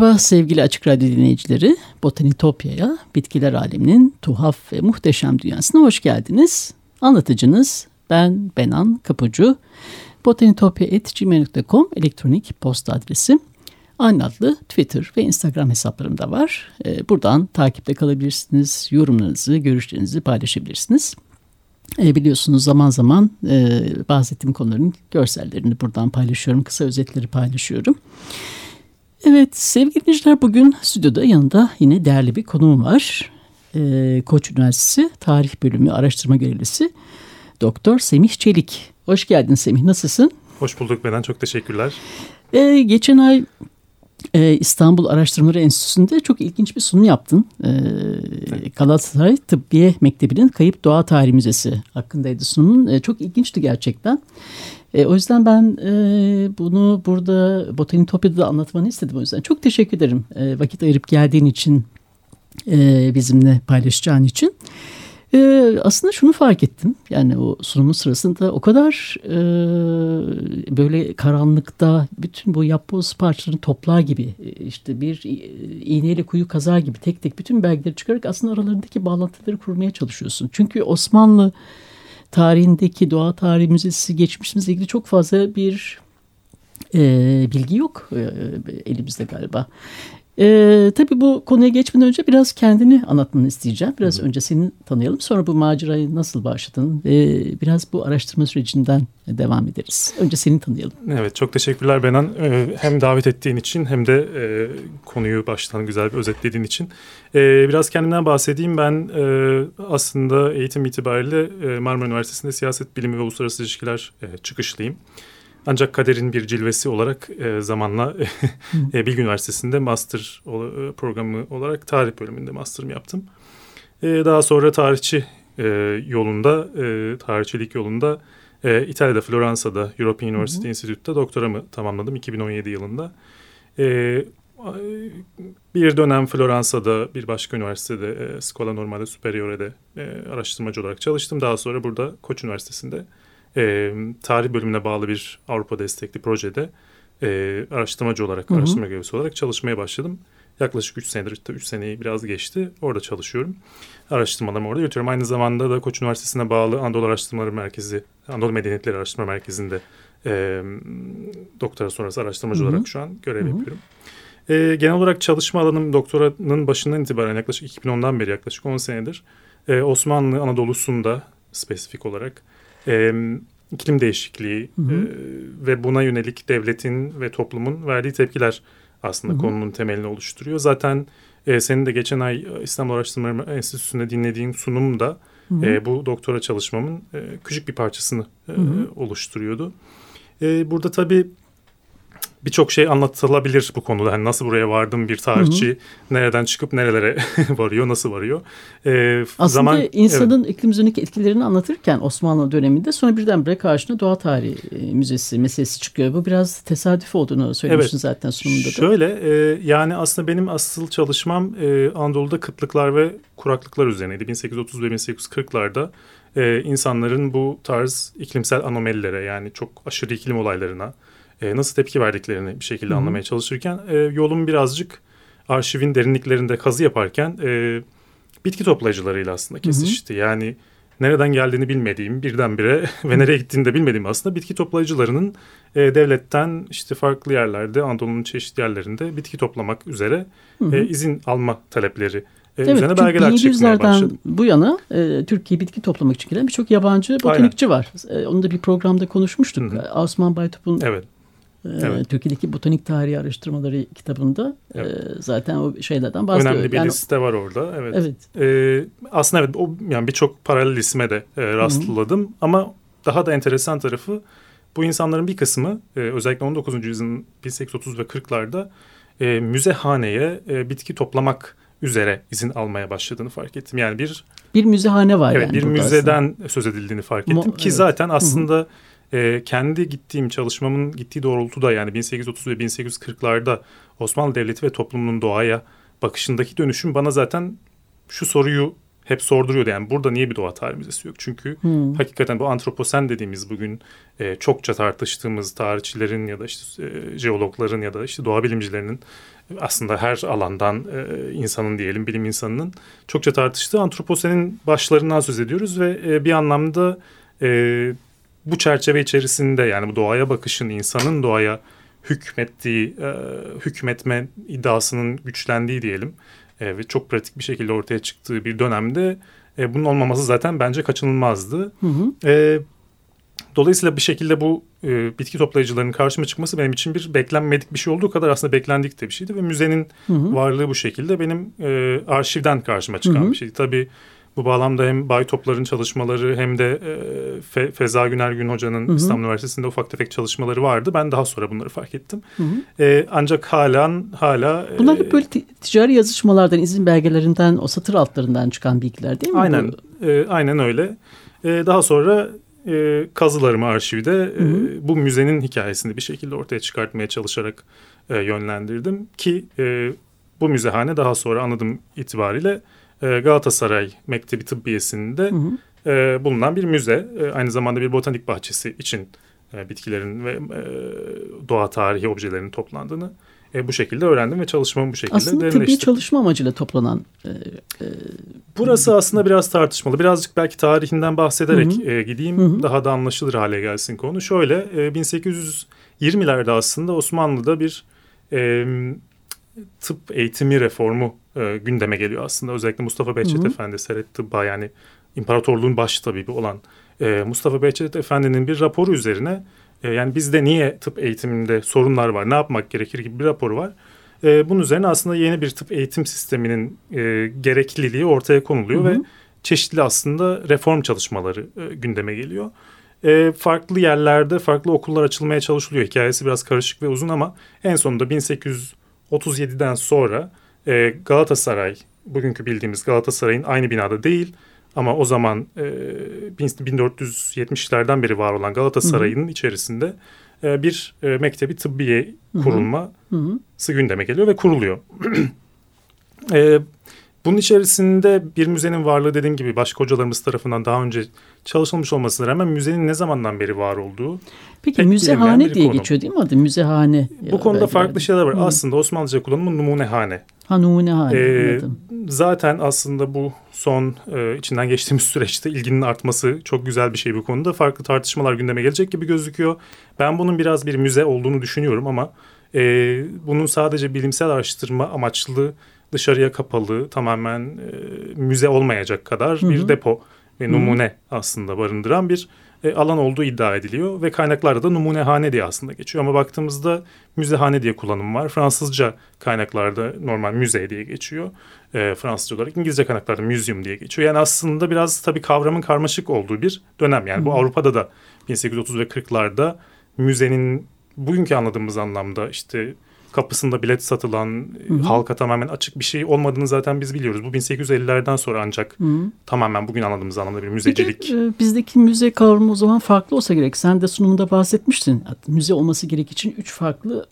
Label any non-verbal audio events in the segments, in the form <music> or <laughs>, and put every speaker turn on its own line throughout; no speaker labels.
Merhaba sevgili Açık Radyo dinleyicileri. Botanitopya'ya, bitkiler aleminin tuhaf ve muhteşem dünyasına hoş geldiniz. Anlatıcınız ben Benan Kapucu. Botanitopya.gmail.com elektronik posta adresi. Aynı adlı Twitter ve Instagram hesaplarım da var. Ee, buradan takipte kalabilirsiniz, yorumlarınızı, görüşlerinizi paylaşabilirsiniz. E, biliyorsunuz zaman zaman e, bahsettiğim konuların görsellerini buradan paylaşıyorum, kısa özetleri paylaşıyorum. Evet sevgili dinleyiciler bugün stüdyoda yanında yine değerli bir konuğum var. Ee, Koç Üniversitesi Tarih Bölümü Araştırma Görevlisi Doktor Semih Çelik. Hoş geldin Semih nasılsın?
Hoş bulduk Beden çok teşekkürler.
Ee, geçen ay e, İstanbul Araştırmaları Enstitüsü'nde çok ilginç bir sunum yaptın. Ee, evet. Galatasaray Tıbbiye Mektebi'nin Kayıp Doğa Tarihi Müzesi hakkındaydı sunumun. Ee, çok ilginçti gerçekten. E, o yüzden ben e, bunu burada Botanitopya'da da anlatmanı istedim o yüzden. Çok teşekkür ederim e, vakit ayırıp geldiğin için, e, bizimle paylaşacağın için. E, aslında şunu fark ettim. Yani o sunumun sırasında o kadar e, böyle karanlıkta bütün bu yapboz parçalarını toplar gibi e, işte bir iğneyle kuyu kazar gibi tek tek bütün belgeleri çıkarak aslında aralarındaki bağlantıları kurmaya çalışıyorsun. Çünkü Osmanlı tarihindeki doğa tarihi müzesi geçmişimizle ilgili çok fazla bir e, bilgi yok e, elimizde galiba. Ee, tabii bu konuya geçmeden önce biraz kendini anlatmanı isteyeceğim. Biraz Hı. önce seni tanıyalım. Sonra bu macerayı nasıl başladın ve biraz bu araştırma sürecinden devam ederiz. Önce seni tanıyalım.
Evet çok teşekkürler Benan. Ee, hem davet ettiğin için hem de e, konuyu baştan güzel bir özetlediğin için. Ee, biraz kendimden bahsedeyim. Ben e, aslında eğitim itibariyle e, Marmara Üniversitesi'nde siyaset bilimi ve uluslararası ilişkiler e, çıkışlıyım. Ancak kaderin bir cilvesi olarak e, zamanla <laughs> e, Bilgi Üniversitesi'nde master e, programı olarak tarih bölümünde master'ımı yaptım. E, daha sonra tarihçi e, yolunda, e, tarihçilik yolunda e, İtalya'da Floransa'da European University Institute'da doktoramı tamamladım 2017 yılında. E, bir dönem Floransa'da bir başka üniversitede e, Scuola Normale Superiore'de e, araştırmacı olarak çalıştım. Daha sonra burada Koç Üniversitesi'nde e, tarih bölümüne bağlı bir Avrupa destekli projede e, araştırmacı olarak, hı hı. araştırma görevlisi olarak çalışmaya başladım. Yaklaşık 3 senedir, 3 seneyi biraz geçti. Orada çalışıyorum. Araştırmalarımı orada yürütüyorum. Aynı zamanda da Koç Üniversitesi'ne bağlı Anadolu Araştırmaları Merkezi, Anadolu Medeniyetleri Araştırma Merkezi'nde e, doktora sonrası araştırmacı hı hı. olarak şu an görev hı hı. yapıyorum. E, genel olarak çalışma alanım doktoranın başından itibaren yaklaşık 2010'dan beri yaklaşık 10 senedir e, Osmanlı Anadolu'sunda spesifik olarak e, iklim değişikliği hı hı. E, ve buna yönelik devletin ve toplumun verdiği tepkiler aslında hı hı. konunun temelini oluşturuyor. Zaten e, senin de geçen ay İstanbul Araştırmaları Enstitüsü'nde dinlediğin sunum da E, bu doktora çalışmamın e, küçük bir parçasını e, hı hı. oluşturuyordu. E, burada tabii birçok şey anlatılabilir bu konuda. Yani nasıl buraya vardım bir tarihçi, hı hı. nereden çıkıp nerelere <laughs> varıyor, nasıl varıyor.
Ee, Aslında zaman, insanın evet. iklim üzerindeki etkilerini anlatırken Osmanlı döneminde sonra birdenbire karşına Doğa Tarihi e, Müzesi meselesi çıkıyor. Bu biraz tesadüf olduğunu söylemiştin evet. zaten sunumda da.
Şöyle e, yani aslında benim asıl çalışmam e, Anadolu'da kıtlıklar ve kuraklıklar üzerineydi. 1830 ve 1840'larda e, insanların bu tarz iklimsel anomelilere yani çok aşırı iklim olaylarına e, nasıl tepki verdiklerini bir şekilde Hı-hı. anlamaya çalışırken e, yolum birazcık arşivin derinliklerinde kazı yaparken e, bitki toplayıcılarıyla aslında kesişti. Hı-hı. Yani nereden geldiğini bilmediğim birdenbire <laughs> ve nereye gittiğini de bilmediğim aslında bitki toplayıcılarının e, devletten işte farklı yerlerde Anadolu'nun çeşitli yerlerinde bitki toplamak üzere e, izin alma talepleri e,
evet, üzerine belgeler çıkmaya başladı. bu yana e, Türkiye bitki toplamak için gelen birçok yabancı botanikçi Aynen. var. E, onu da bir programda konuşmuştuk. Hı hı. Osman Baytop'un evet Evet. Türkiye'deki botanik tarihi araştırmaları kitabında evet. e, zaten o şeylerden bahsediyor.
Önemli bir
yani,
liste var orada. Evet.
evet.
E, aslında evet o yani birçok paralel isme de e, rastladım Hı -hı. ama daha da enteresan tarafı bu insanların bir kısmı e, özellikle 19. yüzyılın 1830 ve 40'larda e, müzehaneye e, bitki toplamak üzere izin almaya başladığını fark ettim. Yani bir
bir müzehane var
evet,
yani.
Bir müzeden aslında. söz edildiğini fark ettim Mo, ki evet. zaten aslında Hı -hı e, kendi gittiğim çalışmamın gittiği doğrultuda yani 1830 ve 1840'larda Osmanlı Devleti ve toplumunun doğaya bakışındaki dönüşüm bana zaten şu soruyu hep sorduruyordu. Yani burada niye bir doğa tarih müzesi yok? Çünkü hmm. hakikaten bu antroposen dediğimiz bugün e, çokça tartıştığımız tarihçilerin ya da işte e, jeologların ya da işte doğa bilimcilerinin aslında her alandan e, insanın diyelim bilim insanının çokça tartıştığı antroposenin başlarından söz ediyoruz ve e, bir anlamda e, bu çerçeve içerisinde yani bu doğaya bakışın insanın doğaya hükmettiği, e, hükmetme iddiasının güçlendiği diyelim e, ve çok pratik bir şekilde ortaya çıktığı bir dönemde e, bunun olmaması zaten bence kaçınılmazdı. Hı hı. E, dolayısıyla bir şekilde bu e, bitki toplayıcılarının karşıma çıkması benim için bir beklenmedik bir şey olduğu kadar aslında beklendik de bir şeydi ve müzenin hı hı. varlığı bu şekilde benim e, arşivden karşıma çıkan hı hı. bir şeydi. Tabii bu bağlamda hem Bay Toplar'ın çalışmaları hem de e, Fe, Feza Güner Gün Hoca'nın hı hı. İstanbul Üniversitesi'nde ufak tefek çalışmaları vardı. Ben daha sonra bunları fark ettim. Hı hı. E, ancak halen hala...
Bunlar e, böyle ticari yazışmalardan, izin belgelerinden, o satır altlarından çıkan bilgiler değil mi?
Aynen, e, aynen öyle. E, daha sonra e, kazılarımı arşivde hı hı. E, bu müzenin hikayesini bir şekilde ortaya çıkartmaya çalışarak e, yönlendirdim. Ki e, bu müzehane daha sonra anladığım itibariyle e, Galatasaray Mektebi Tıbbiyesi'nde hı hı. E, bulunan bir müze. E, aynı zamanda bir botanik bahçesi için bitkilerin ve doğa tarihi objelerinin toplandığını bu şekilde öğrendim ve çalışmamı bu şekilde
Aslında tıbbi çalışma amacıyla toplanan... E,
Burası aslında biraz tartışmalı. Birazcık belki tarihinden bahsederek hı hı. gideyim. Hı hı. Daha da anlaşılır hale gelsin konu. Şöyle 1820'lerde aslında Osmanlı'da bir tıp eğitimi reformu e, gündeme geliyor aslında. Özellikle Mustafa Behçet Efendi, Seret Tıbba yani imparatorluğun baş tabibi olan e, Mustafa Behçet Efendi'nin bir raporu üzerine e, yani bizde niye tıp eğitiminde sorunlar var, ne yapmak gerekir gibi bir raporu var. E, bunun üzerine aslında yeni bir tıp eğitim sisteminin e, gerekliliği ortaya konuluyor hı hı. ve çeşitli aslında reform çalışmaları e, gündeme geliyor. E, farklı yerlerde farklı okullar açılmaya çalışılıyor. Hikayesi biraz karışık ve uzun ama en sonunda 1837'den sonra e, Galatasaray, bugünkü bildiğimiz Galatasaray'ın aynı binada değil ama o zaman e, 1470'lerden beri var olan Galatasaray'ın içerisinde e, bir e, mektebi tıbbiye kurulması gündeme geliyor ve kuruluyor. <clears throat> e, bunun içerisinde bir müzenin varlığı dediğim gibi başka hocalarımız tarafından daha önce çalışılmış olmasına rağmen müzenin ne zamandan beri var olduğu.
Peki müzehane diye konu. geçiyor değil mi adı? Müzehane.
Bu konuda farklı şeyler var. Hı. Aslında Osmanlıca kullanımı numunehane.
Ha numunehane.
Ee, zaten aslında bu son e, içinden geçtiğimiz <laughs> süreçte ilginin artması çok güzel bir şey bu konuda. Farklı tartışmalar gündeme gelecek gibi gözüküyor. Ben bunun biraz bir müze olduğunu düşünüyorum ama e, bunun sadece bilimsel araştırma amaçlı dışarıya kapalı tamamen e, müze olmayacak kadar Hı-hı. bir depo ve numune Hı-hı. aslında barındıran bir e, alan olduğu iddia ediliyor ve kaynaklarda da numunehane diye aslında geçiyor ama baktığımızda müzehane diye kullanım var. Fransızca kaynaklarda normal müze diye geçiyor e, Fransızca olarak. İngilizce kaynaklarda museum diye geçiyor. Yani aslında biraz tabii kavramın karmaşık olduğu bir dönem. Yani Hı-hı. bu Avrupa'da da 1830 ve 40'larda müzenin bugünkü anladığımız anlamda işte kapısında bilet satılan, hı hı. halka tamamen açık bir şey olmadığını zaten biz biliyoruz. Bu 1850'lerden sonra ancak hı hı. tamamen bugün anladığımız anlamda bir müzecilik. Peki,
e, bizdeki müze kavramı o zaman farklı olsa gerek. Sen de sunumunda bahsetmiştin. Müze olması gerek için üç farklı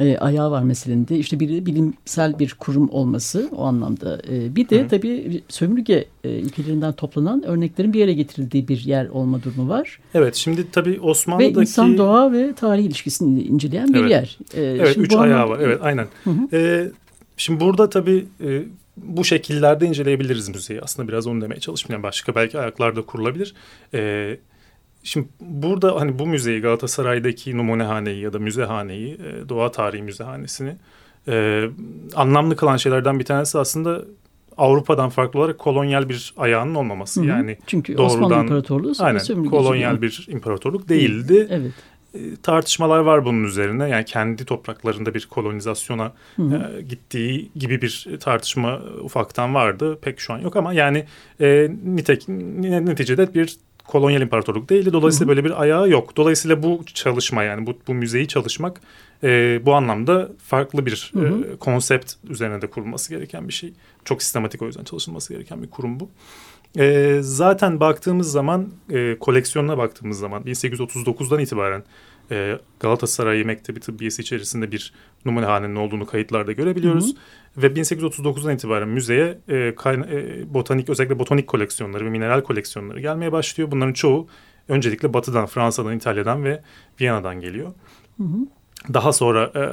e, ayağı var meselinde. İşte bir bilimsel bir kurum olması o anlamda. E, bir de Hı. tabii sömürge e, ülkelerinden toplanan örneklerin bir yere getirildiği bir yer olma durumu var.
Evet şimdi tabii Osmanlı'daki...
Ve insan doğa ve tarih ilişkisini inceleyen bir
evet.
yer.
E, evet üç ayağı anlamda... var evet aynen. Hı hı. E, şimdi burada tabii... E, bu şekillerde inceleyebiliriz müzeyi. Aslında biraz onu demeye çalışmıyorum. Yani başka belki ayaklarda kurulabilir. Ee, Şimdi burada hani bu müzeyi Galatasaray'daki numunehaneyi ya da müzehaneyi, e, doğa tarihi müzehanesini e, anlamlı kılan şeylerden bir tanesi aslında Avrupa'dan farklı olarak kolonyal bir ayağının olmaması. Hı hı. Yani
Çünkü doğrudan, Osmanlı İmparatorluğu
aynen, kolonyal bir imparatorluk değildi.
Evet.
tartışmalar var bunun üzerine. Yani kendi topraklarında bir kolonizasyona hı hı. E, gittiği gibi bir tartışma ufaktan vardı. Pek şu an yok ama yani e, nitek, neticede bir kolonyal imparatorluk değildi. Dolayısıyla hı hı. böyle bir ayağı yok. Dolayısıyla bu çalışma yani bu, bu müzeyi çalışmak e, bu anlamda farklı bir hı hı. E, konsept üzerine de kurulması gereken bir şey. Çok sistematik o yüzden çalışılması gereken bir kurum bu. E, zaten baktığımız zaman e, koleksiyonuna baktığımız zaman 1839'dan itibaren e, Galatasaray Mektebi Tıbbiyesi içerisinde bir numunehanenin olduğunu kayıtlarda görebiliyoruz. Hı hı. Ve 1839'dan itibaren müzeye e, kayna, e, botanik özellikle botanik koleksiyonları ve mineral koleksiyonları gelmeye başlıyor. Bunların çoğu öncelikle Batı'dan, Fransa'dan, İtalya'dan ve Viyana'dan geliyor. Hı hı. Daha sonra e,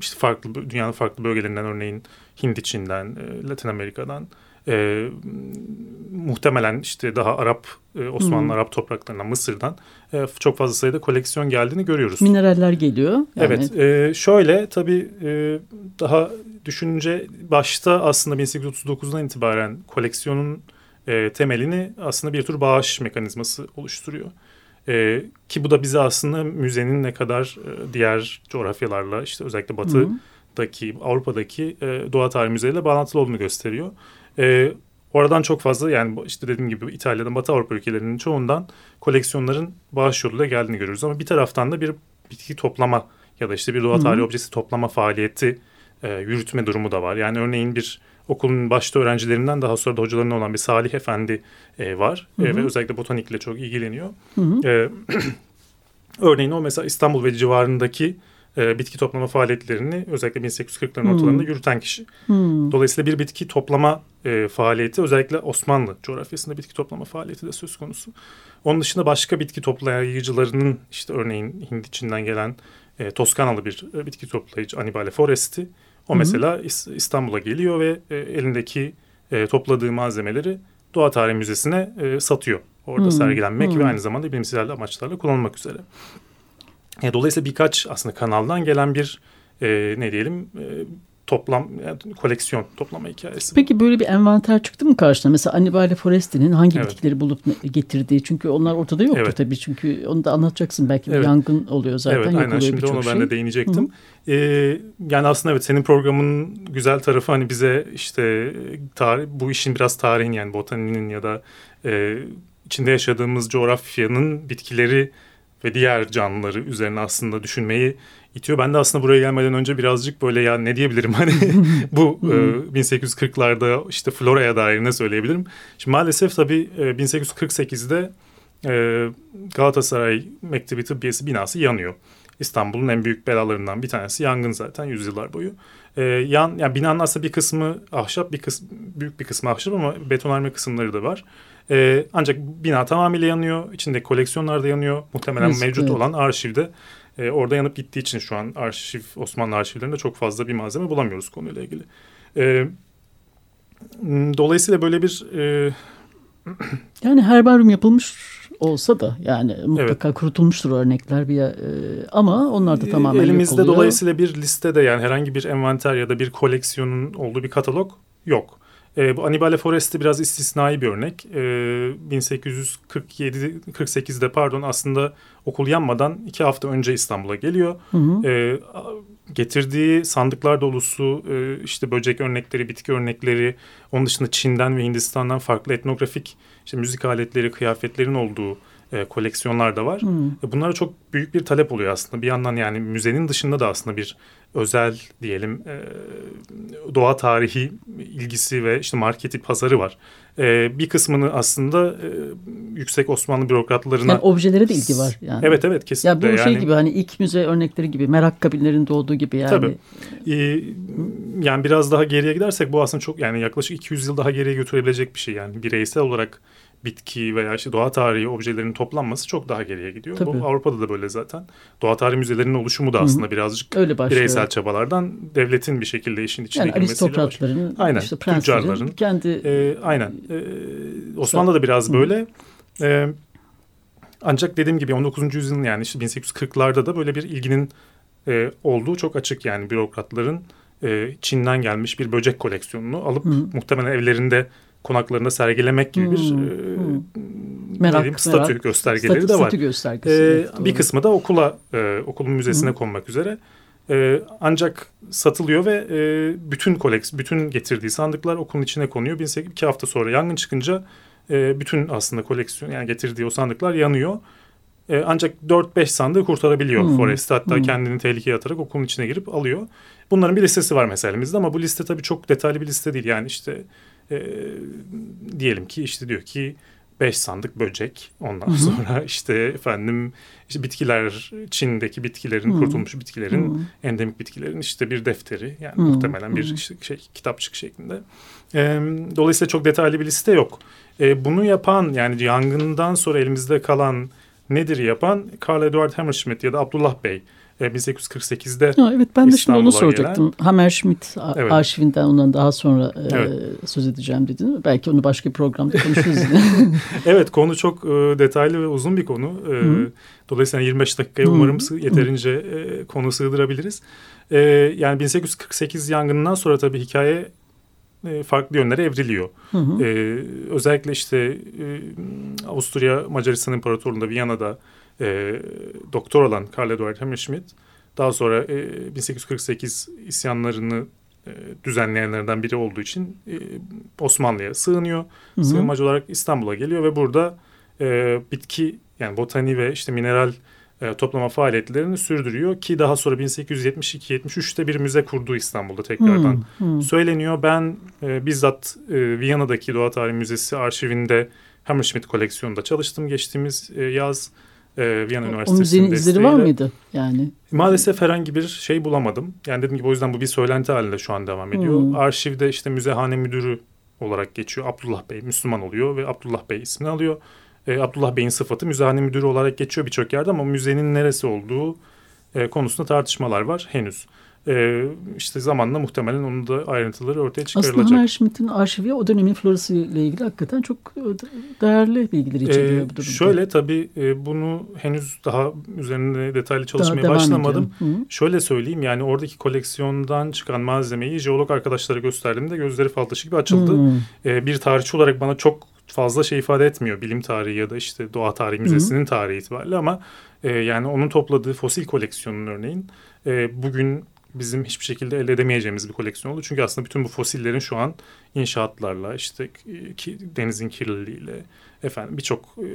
işte farklı dünyanın farklı bölgelerinden örneğin Hindiçin'den, e, Latin Amerika'dan e, muhtemelen işte daha Arap e, Osmanlı hmm. Arap topraklarından Mısır'dan e, çok fazla sayıda koleksiyon geldiğini görüyoruz.
Mineraller geliyor. Yani.
Evet e, şöyle tabii e, daha düşününce başta aslında 1839'dan itibaren koleksiyonun e, temelini aslında bir tür bağış mekanizması oluşturuyor. E, ki bu da bize aslında müzenin ne kadar e, diğer coğrafyalarla işte özellikle batıdaki. Avrupa'daki e, doğa tarihi müzeleriyle bağlantılı olduğunu gösteriyor. E, oradan çok fazla yani işte dediğim gibi İtalya'dan Batı Avrupa ülkelerinin çoğundan koleksiyonların bağış yoluyla geldiğini görüyoruz. Ama bir taraftan da bir bitki toplama ya da işte bir doğa tarihi objesi toplama faaliyeti e, yürütme durumu da var. Yani örneğin bir okulun başta öğrencilerinden daha sonra da hocalarından olan bir Salih Efendi e, var hı hı. E, ve özellikle botanikle çok ilgileniyor. Hı hı. E, <clears throat> örneğin o mesela İstanbul ve civarındaki e, bitki toplama faaliyetlerini özellikle 1840'ların hmm. ortalarında yürüten kişi. Hmm. Dolayısıyla bir bitki toplama e, faaliyeti özellikle Osmanlı coğrafyasında bitki toplama faaliyeti de söz konusu. Onun dışında başka bitki toplayıcılarının işte örneğin Hindiçin'den gelen e, Toskanalı bir e, bitki toplayıcı Annibale Foresti. O hmm. mesela İstanbul'a geliyor ve e, elindeki e, topladığı malzemeleri Doğa Tarihi Müzesi'ne e, satıyor. Orada hmm. sergilenmek hmm. ve aynı zamanda bilimsel amaçlarla kullanılmak üzere. E, dolayısıyla birkaç aslında kanaldan gelen bir e, ne diyelim e, toplam yani koleksiyon toplama hikayesi.
Peki böyle bir envanter çıktı mı karşına? Mesela Annibale Foresti'nin hangi evet. bitkileri bulup getirdiği çünkü onlar ortada yoktu evet. tabii çünkü onu da anlatacaksın belki evet. bir yangın oluyor zaten.
Evet aynen şimdi onu şey. ben de değinecektim. Ee, yani aslında evet senin programın güzel tarafı hani bize işte tarih, bu işin biraz tarihin yani botaninin ya da e, içinde yaşadığımız coğrafyanın bitkileri ve diğer canlıları üzerine aslında düşünmeyi itiyor. Ben de aslında buraya gelmeden önce birazcık böyle ya ne diyebilirim <laughs> hani <laughs> bu e, 1840'larda işte floraya dair ne söyleyebilirim. Şimdi maalesef tabii e, 1848'de e, Galatasaray Mektebi Tıbbiyesi binası yanıyor. İstanbul'un en büyük belalarından bir tanesi yangın zaten yüzyıllar boyu. E, yan, yani binanın aslında bir kısmı ahşap, bir kısmı, büyük bir kısmı ahşap ama betonarme kısımları da var. E, ancak bina tamamıyla yanıyor. İçinde koleksiyonlar da yanıyor. Muhtemelen Riskli. mevcut olan arşivde e, orada yanıp gittiği için şu an arşiv Osmanlı arşivlerinde çok fazla bir malzeme bulamıyoruz konuyla ilgili. E, dolayısıyla böyle bir e, <clears throat>
yani herbaryum yapılmış olsa da yani mutlaka evet. kurutulmuştur örnekler bir e, ama onlar da tamamen
elimizde dolayısıyla bir listede yani herhangi bir envanter ya da bir koleksiyonun olduğu bir katalog yok. E, bu Annibale Foresti biraz istisnai bir örnek. E, 1847-48'de pardon aslında okul yanmadan iki hafta önce İstanbul'a geliyor. Hı hı. E, getirdiği sandıklar dolusu e, işte böcek örnekleri, bitki örnekleri, onun dışında Çin'den ve Hindistan'dan farklı etnografik işte müzik aletleri, kıyafetlerin olduğu e, koleksiyonlar da var. Hmm. E, bunlara çok büyük bir talep oluyor aslında. Bir yandan yani müzenin dışında da aslında bir özel diyelim e, doğa tarihi ilgisi ve işte marketi pazarı var. E, bir kısmını aslında e, yüksek Osmanlı bürokratlarına...
Yani objelere de ilgi var yani.
Evet evet kesinlikle.
Ya bu şey gibi hani ilk müze örnekleri gibi merak kabinlerinde olduğu gibi yani.
Tabii. E, yani biraz daha geriye gidersek bu aslında çok yani yaklaşık 200 yıl daha geriye götürebilecek bir şey yani bireysel olarak bitki veya işte doğa tarihi objelerin toplanması çok daha geriye gidiyor. Tabii. Bu Avrupa'da da böyle zaten. Doğa tarihi müzelerinin oluşumu da aslında Hı-hı. birazcık Öyle bireysel çabalardan devletin bir şekilde işin içine yani girmesiyle
aristokratların, aynen, işte tüccarların kendi
e, aynen. E, Osmanlı'da da biraz böyle. E, ancak dediğim gibi 19. yüzyılın yani işte 1840'larda da böyle bir ilginin e, olduğu çok açık yani bürokratların e, Çin'den gelmiş bir böcek koleksiyonunu alıp Hı. muhtemelen evlerinde konaklarında sergilemek gibi bir hmm. e,
merak,
diyeyim, statü
merak,
göstergeleri
statü,
de var.
Statü göstergesi.
Ee, bir kısmı da okula, e, okulun müzesine Hı. konmak üzere. E, ancak satılıyor ve e, bütün koleks, bütün getirdiği sandıklar okulun içine konuyor. 18, iki hafta sonra yangın çıkınca e, bütün aslında koleksiyon yani getirdiği o sandıklar yanıyor. E, ancak 4-5 sandığı kurtarabiliyor hmm. Forrest. Hatta hmm. kendini tehlikeye atarak okulun içine girip alıyor. Bunların bir listesi var mesela elimizde ama bu liste tabii çok detaylı bir liste değil. Yani işte e, diyelim ki işte diyor ki beş sandık böcek. Ondan Hı-hı. sonra <laughs> işte efendim işte bitkiler Çin'deki bitkilerin Hı-hı. kurtulmuş bitkilerin Hı-hı. endemik bitkilerin işte bir defteri yani Hı-hı. muhtemelen bir işte şey kitapçık şeklinde. E, dolayısıyla çok detaylı bir liste yok. E, bunu yapan yani yangından sonra elimizde kalan nedir yapan Karl Eduard Hammerschmidt ya da Abdullah Bey. 1848'de
ha, Evet ben de şimdi onu soracaktım. Gelen... Hammerschmidt evet. arşivinden ondan daha sonra e, evet. e, söz edeceğim dedin. Belki onu başka bir programda konuşuruz yine. <laughs>
evet konu çok e, detaylı ve uzun bir konu. E, dolayısıyla 25 dakikaya Hı. umarım yeterince e, konu sığdırabiliriz. E, yani 1848 yangından sonra tabii hikaye e, farklı yönlere evriliyor. Hı hı. E, özellikle işte e, Avusturya Macaristan İmparatorluğu'nda Viyana'da e, doktor olan Karl Eduard Hammerschmidt daha sonra e, 1848 isyanlarını e, düzenleyenlerden biri olduğu için e, Osmanlı'ya sığınıyor. Hı hı. Sığınmacı olarak İstanbul'a geliyor ve burada e, bitki yani botani ve işte mineral e, toplama faaliyetlerini sürdürüyor ki daha sonra 1872-73'te bir müze kurduğu İstanbul'da tekrardan hmm, hmm. söyleniyor. Ben e, bizzat e, Viyana'daki Doğa Tarihi Müzesi arşivinde Hammerschmidt koleksiyonunda çalıştım geçtiğimiz e, yaz. E, Viyana Üniversitesi'nin O
müzenin izleri var mıydı yani?
Maalesef herhangi bir şey bulamadım. Yani dediğim gibi o yüzden bu bir söylenti halinde şu an devam ediyor. Hmm. Arşivde işte müzehane müdürü olarak geçiyor. Abdullah Bey Müslüman oluyor ve Abdullah Bey ismini alıyor e, Abdullah Bey'in sıfatı müzehane müdürü olarak geçiyor birçok yerde ama müzenin neresi olduğu e, konusunda tartışmalar var henüz. E, işte zamanla muhtemelen onun da ayrıntıları ortaya çıkarılacak.
Aslında Hammerschmidt'in arşivi o dönemin florası ile ilgili hakikaten çok değerli bilgileri içeriyor e, bu durumda.
Şöyle tabii e, bunu henüz daha üzerinde detaylı çalışmaya daha başlamadım. Şöyle söyleyeyim yani oradaki koleksiyondan çıkan malzemeyi jeolog arkadaşlara gösterdiğimde gözleri fal taşı gibi açıldı. E, bir tarihçi olarak bana çok fazla şey ifade etmiyor bilim tarihi ya da işte doğa tarihi müzesinin tarihi itibariyle ama e, yani onun topladığı fosil koleksiyonun örneğin e, bugün bizim hiçbir şekilde elde edemeyeceğimiz bir koleksiyon oldu. Çünkü aslında bütün bu fosillerin şu an inşaatlarla işte ki, denizin kirliliğiyle efendim birçok e,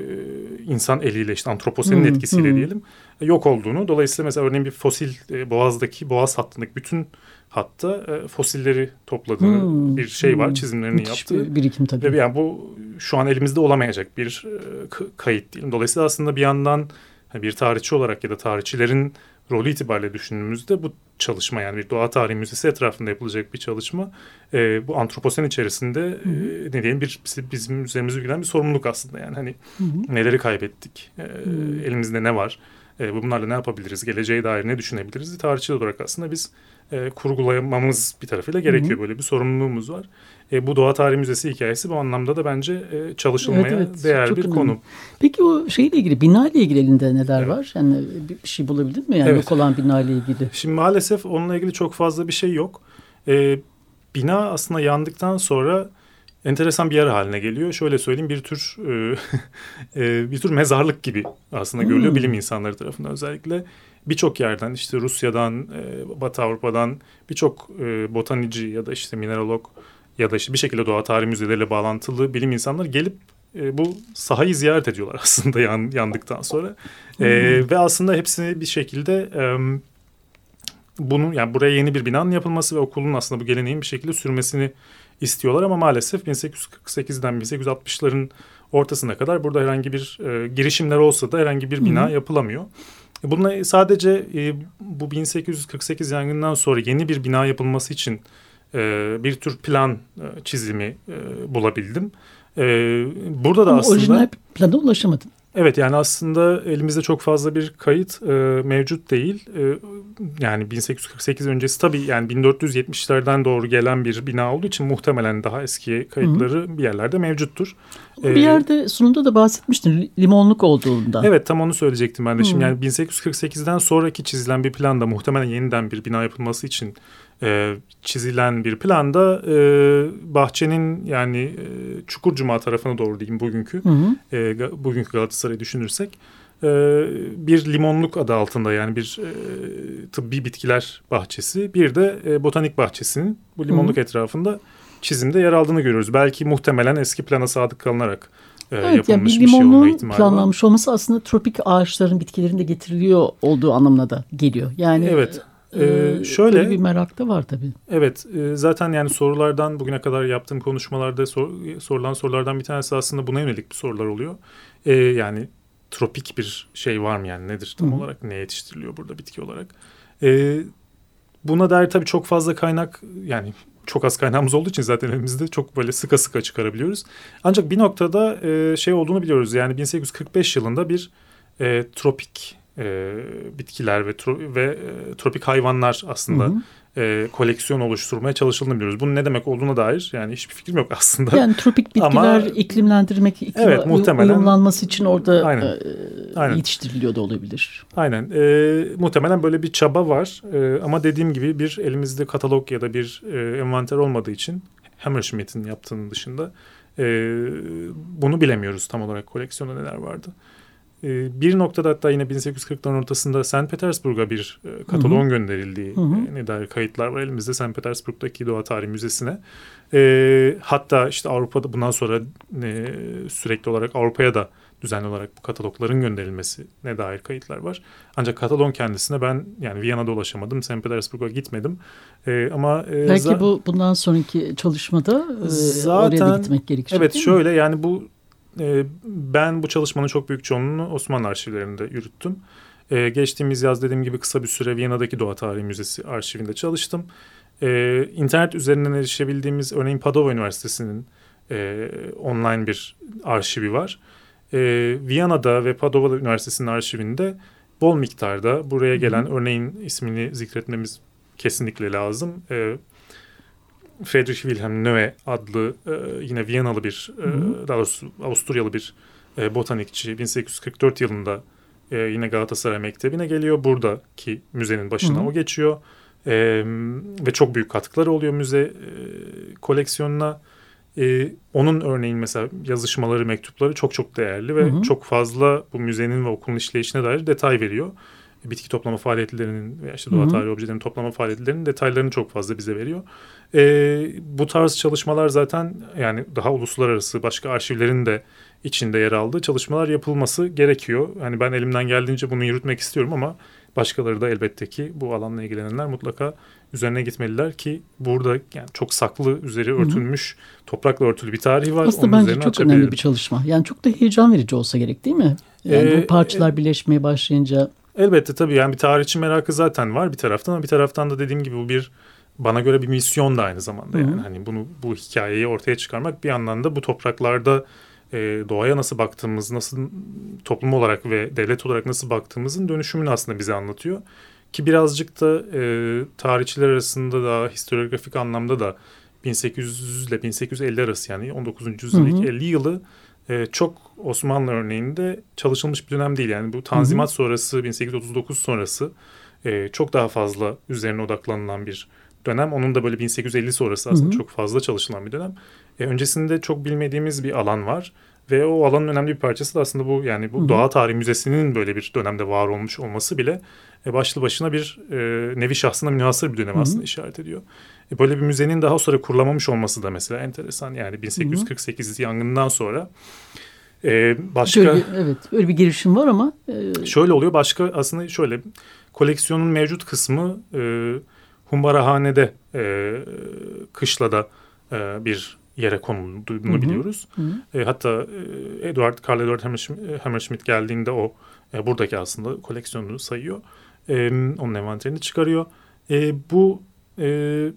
insan eliyle işte antroposenin hmm, etkisiyle hmm. diyelim yok olduğunu. Dolayısıyla mesela örneğin bir fosil e, boğazdaki boğaz hattındaki bütün hatta e, fosilleri topladığını hmm, bir şey var hmm. çizimlerini Müthiş yaptığı.
Bir birikim tabii.
Ve yani bu şu an elimizde olamayacak bir e, kayıt diyelim. Dolayısıyla aslında bir yandan bir tarihçi olarak ya da tarihçilerin rolü itibariyle düşündüğümüzde bu çalışma yani bir doğa tarihi müzesi etrafında yapılacak bir çalışma e, bu antroposen içerisinde hı hı. E, ne diyelim bir bizim üzerimize yüklenen bir sorumluluk aslında yani hani hı hı. neleri kaybettik e, elimizde ne var e, bunlarla ne yapabiliriz geleceğe dair ne düşünebiliriz tarihçi olarak aslında biz e, kurgulamamız bir tarafıyla gerekiyor hı hı. böyle bir sorumluluğumuz var. E, bu Doğa Tarihi Müzesi hikayesi bu anlamda da bence e, çalışılmaya evet, evet, değer bir önemli. konu.
Peki o şeyle ilgili bina ile ilgili elinde neler evet. var? Yani bir şey bulabildin mi yani evet. yok olan bina ile ilgili?
Şimdi maalesef onunla ilgili çok fazla bir şey yok. E, bina aslında yandıktan sonra enteresan bir yer haline geliyor. Şöyle söyleyeyim bir tür e, <laughs> e, bir tür mezarlık gibi aslında hmm. görülüyor bilim insanları tarafından özellikle. Birçok yerden işte Rusya'dan, e, Batı Avrupa'dan birçok e, botanici ya da işte mineralog ya da işte bir şekilde doğa tarih müzeleriyle bağlantılı bilim insanları gelip e, bu sahayı ziyaret ediyorlar <laughs> aslında yan, yandıktan sonra. E, ve aslında hepsini bir şekilde e, bunun yani buraya yeni bir binanın yapılması ve okulun aslında bu geleneğin bir şekilde sürmesini istiyorlar ama maalesef 1848'den 1860'ların ortasına kadar burada herhangi bir e, girişimler olsa da herhangi bir bina Hı-hı. yapılamıyor. E, bununla sadece e, bu 1848 yangından sonra yeni bir bina yapılması için e, bir tür plan e, çizimi e, bulabildim. E, burada da Ama aslında...
Orijinal plana ulaşamadım.
Evet yani aslında elimizde çok fazla bir kayıt e, mevcut değil. E, yani 1848 öncesi tabii yani 1470'lerden doğru gelen bir bina olduğu için muhtemelen daha eski kayıtları Hı-hı. bir yerlerde mevcuttur.
Bir ee, yerde sunumda da bahsetmiştin limonluk olduğunda.
Evet tam onu söyleyecektim ben de. Şimdi yani 1848'den sonraki çizilen bir planda muhtemelen yeniden bir bina yapılması için e, çizilen bir planda e, bahçenin yani e, Çukurcuma tarafına doğru diyeyim bugünkü hı hı. E, bugünkü Galatasaray'ı düşünürsek e, bir limonluk adı altında yani bir e, tıbbi bitkiler bahçesi bir de e, botanik bahçesinin bu limonluk hı hı. etrafında çizimde yer aldığını görüyoruz. Belki muhtemelen eski plana sadık kalınarak e, evet, yapılmış yani bir, bir şey olma ihtimali
planlanmış var. olması aslında tropik ağaçların bitkilerin de getiriliyor olduğu anlamına da geliyor. Yani
evet. Ee, şöyle
Böyle bir merak da var tabii.
Evet, e, zaten yani sorulardan bugüne kadar yaptığım konuşmalarda sor, sorulan sorulardan bir tanesi aslında buna yönelik bir sorular oluyor. E, yani tropik bir şey var mı yani nedir tam Hı. olarak ne yetiştiriliyor burada bitki olarak? E, buna dair tabii çok fazla kaynak yani çok az kaynağımız olduğu için zaten elimizde çok böyle sıka sıka çıkarabiliyoruz. Ancak bir noktada e, şey olduğunu biliyoruz yani 1845 yılında bir e, tropik e, bitkiler ve tro ve e, tropik hayvanlar aslında hı hı. E, koleksiyon oluşturmaya çalışıldığını biliyoruz. Bunun ne demek olduğuna dair yani hiçbir fikrim yok aslında.
Yani tropik bitkiler Ama, iklimlendirmek, iklim evet, muhtemelen, uyumlanması için orada aynen, e, aynen. yetiştiriliyor da olabilir.
Aynen. E, muhtemelen böyle bir çaba var. E, ama dediğim gibi bir elimizde katalog ya da bir e, envanter olmadığı için Hammerschmidt'in yaptığının dışında e, bunu bilemiyoruz tam olarak koleksiyonda neler vardı. Ee, bir noktada hatta yine 1840'ların ortasında St. Petersburg'a bir e, kataloğun gönderildiği hı hı. E, ne dair kayıtlar var elimizde St. Petersburg'daki Doğa Tarihi Müzesi'ne. E, hatta işte Avrupa'da bundan sonra e, sürekli olarak Avrupa'ya da düzenli olarak bu katalogların gönderilmesi ne dair kayıtlar var. Ancak katalog kendisine ben yani Viyana'da ulaşamadım, St. Petersburg'a gitmedim. E, ama
e, belki bu bundan sonraki çalışmada e, zaten, oraya da gitmek gerekecek.
Evet, şöyle yani bu ben bu çalışmanın çok büyük çoğunluğunu Osmanlı arşivlerinde yürüttüm. E, geçtiğimiz yaz dediğim gibi kısa bir süre Viyana'daki Doğa Tarihi Müzesi arşivinde çalıştım. E, internet üzerinden erişebildiğimiz örneğin Padova Üniversitesi'nin e, online bir arşivi var. E, Viyana'da ve Padova Üniversitesi'nin arşivinde bol miktarda buraya gelen örneğin ismini zikretmemiz kesinlikle lazım. E, Friedrich Wilhelm Noe adlı e, yine Viyanalı bir e, daha doğrusu Avusturyalı bir e, botanikçi 1844 yılında e, yine Galatasaray Mektebi'ne geliyor. Buradaki müzenin başına Hı-hı. o geçiyor. E, ve çok büyük katkıları oluyor müze e, koleksiyonuna. E, onun örneğin mesela yazışmaları, mektupları çok çok değerli ve Hı-hı. çok fazla bu müzenin ve okulun işleyişine dair detay veriyor bitki toplama faaliyetlerinin veya işte doğa tarihi objelerinin toplama faaliyetlerinin detaylarını çok fazla bize veriyor. E, bu tarz çalışmalar zaten yani daha uluslararası başka arşivlerin de içinde yer aldığı çalışmalar yapılması gerekiyor. Yani ben elimden geldiğince bunu yürütmek istiyorum ama başkaları da elbette ki bu alanla ilgilenenler mutlaka üzerine gitmeliler ki burada yani çok saklı üzeri örtülmüş Hı-hı. toprakla örtülü bir tarihi var.
Aslında Onun bence çok önemli bir çalışma. Yani çok da heyecan verici olsa gerek değil mi? Yani ee, bu parçalar e, birleşmeye başlayınca
Elbette tabii yani bir tarihçi merakı zaten var bir taraftan ama bir taraftan da dediğim gibi bu bir bana göre bir misyon da aynı zamanda yani. Hı-hı. Hani bunu bu hikayeyi ortaya çıkarmak bir yandan da bu topraklarda e, doğaya nasıl baktığımız, nasıl toplum olarak ve devlet olarak nasıl baktığımızın dönüşümünü aslında bize anlatıyor. Ki birazcık da e, tarihçiler arasında da historiografik anlamda da 1800 ile 1850 arası yani 19. yüzyılın ilk 50 yılı e, çok Osmanlı örneğinde çalışılmış bir dönem değil. Yani bu Tanzimat hı hı. sonrası 1839 sonrası e, çok daha fazla üzerine odaklanılan bir dönem. Onun da böyle 1850 sonrası aslında hı hı. çok fazla çalışılan bir dönem. E, öncesinde çok bilmediğimiz bir alan var. Ve o alanın önemli bir parçası da aslında bu yani bu Hı-hı. Doğa Tarihi Müzesi'nin böyle bir dönemde var olmuş olması bile e, başlı başına bir e, nevi şahsına münhasır bir dönem aslında işaret ediyor. E, böyle bir müzenin daha sonra kurulamamış olması da mesela enteresan. Yani 1848 Hı-hı. yangından sonra e, başka...
Şöyle, evet öyle bir girişim var ama...
E... Şöyle oluyor başka aslında şöyle koleksiyonun mevcut kısmı e, Humbarahane'de e, kışlada e, bir yere konulduğunu biliyoruz. E, hatta e, Edward, Karl Edward Hammerschmidt geldiğinde o e, buradaki aslında koleksiyonunu sayıyor. E, onun envanterini çıkarıyor. E, bu e,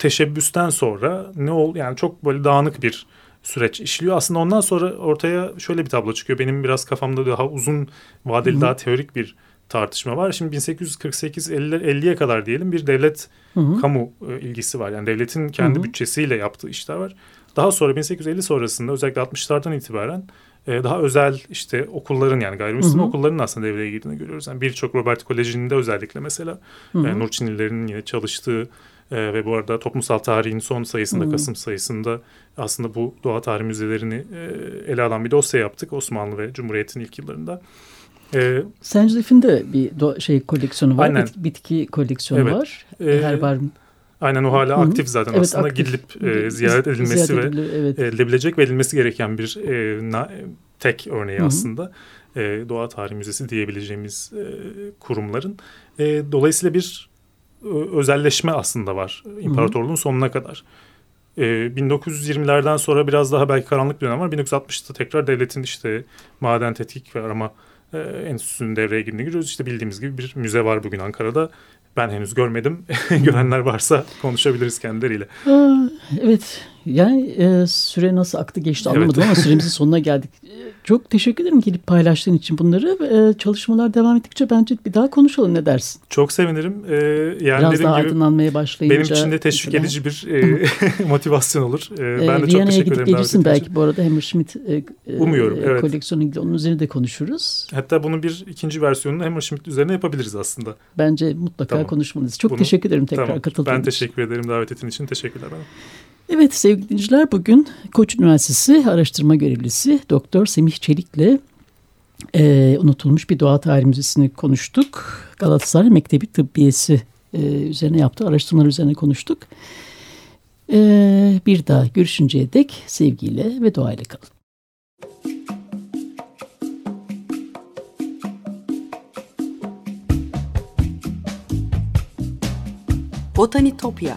teşebbüsten sonra ne ol yani çok böyle dağınık bir süreç işliyor. Aslında ondan sonra ortaya şöyle bir tablo çıkıyor. Benim biraz kafamda daha uzun vadeli Hı-hı. daha teorik bir tartışma var. Şimdi 1848-50'ye kadar diyelim bir devlet Hı-hı. kamu e, ilgisi var. Yani devletin kendi Hı-hı. bütçesiyle yaptığı işler var. Daha sonra 1850 sonrasında özellikle 60'lardan itibaren e, daha özel işte okulların yani gayrimüslim hı hı. okulların aslında devreye girdiğini görüyoruz. Yani birçok Robert Koleji'nde özellikle mesela hı hı. E, Nur Çinlilerin yine çalıştığı e, ve bu arada toplumsal tarihin son sayısında hı. Kasım sayısında aslında bu doğa tarih müzelerini e, ele alan bir dosya yaptık Osmanlı ve Cumhuriyet'in ilk yıllarında.
Ee, Sencelif'in de bir şey koleksiyonu var. Aynen. Bitki, bitki koleksiyonu evet. var. Ee, Herbar
Aynen o hala Hı-hı. aktif zaten evet, aslında aktif. gidilip e, ziyaret edilmesi ziyaret ve evet. edilebilecek ve edilmesi gereken bir e, na, tek örneği Hı-hı. aslında e, Doğa Tarih Müzesi diyebileceğimiz e, kurumların. E, dolayısıyla bir e, özelleşme aslında var imparatorluğun sonuna kadar. E, 1920'lerden sonra biraz daha belki karanlık bir dönem var. 1960'ta tekrar devletin işte maden tetkik ve arama e, enstitüsünün devreye girdiğini görüyoruz. İşte bildiğimiz gibi bir müze var bugün Ankara'da. Ben henüz görmedim. <laughs> Görenler varsa konuşabiliriz kendileriyle.
Evet. Yani e, süre nasıl aktı geçti anlamadım evet. ama <laughs> süremizin sonuna geldik. Çok teşekkür ederim gelip paylaştığın için bunları. Ee, çalışmalar devam ettikçe bence bir daha konuşalım ne dersin?
Çok sevinirim. Ee,
yani Biraz daha gibi, aydınlanmaya başlayınca.
Benim için de teşvik mesela. edici bir e, <laughs> motivasyon olur. Ee, ben de çok teşekkür ederim.
gelirsin belki bu arada Hammerschmidt e,
e, Umuyorum, e, evet.
koleksiyonu ilgili onun üzerine de konuşuruz.
Hatta bunun bir ikinci versiyonunu Hammerschmidt üzerine yapabiliriz aslında.
Bence mutlaka tamam. konuşmalıyız. Çok Bunu, teşekkür ederim tekrar tamam. katıldığın
için. Ben teşekkür ederim davet ettiğin için. Teşekkürler bana.
Evet sevgili dinleyiciler bugün Koç Üniversitesi araştırma görevlisi Doktor Semih Çelik'le e, unutulmuş bir doğa tarih müzesini konuştuk. Galatasaray Mektebi Tıbbiyesi e, üzerine yaptığı araştırmalar üzerine konuştuk. E, bir daha görüşünceye dek sevgiyle ve doğayla kalın.
Botanitopya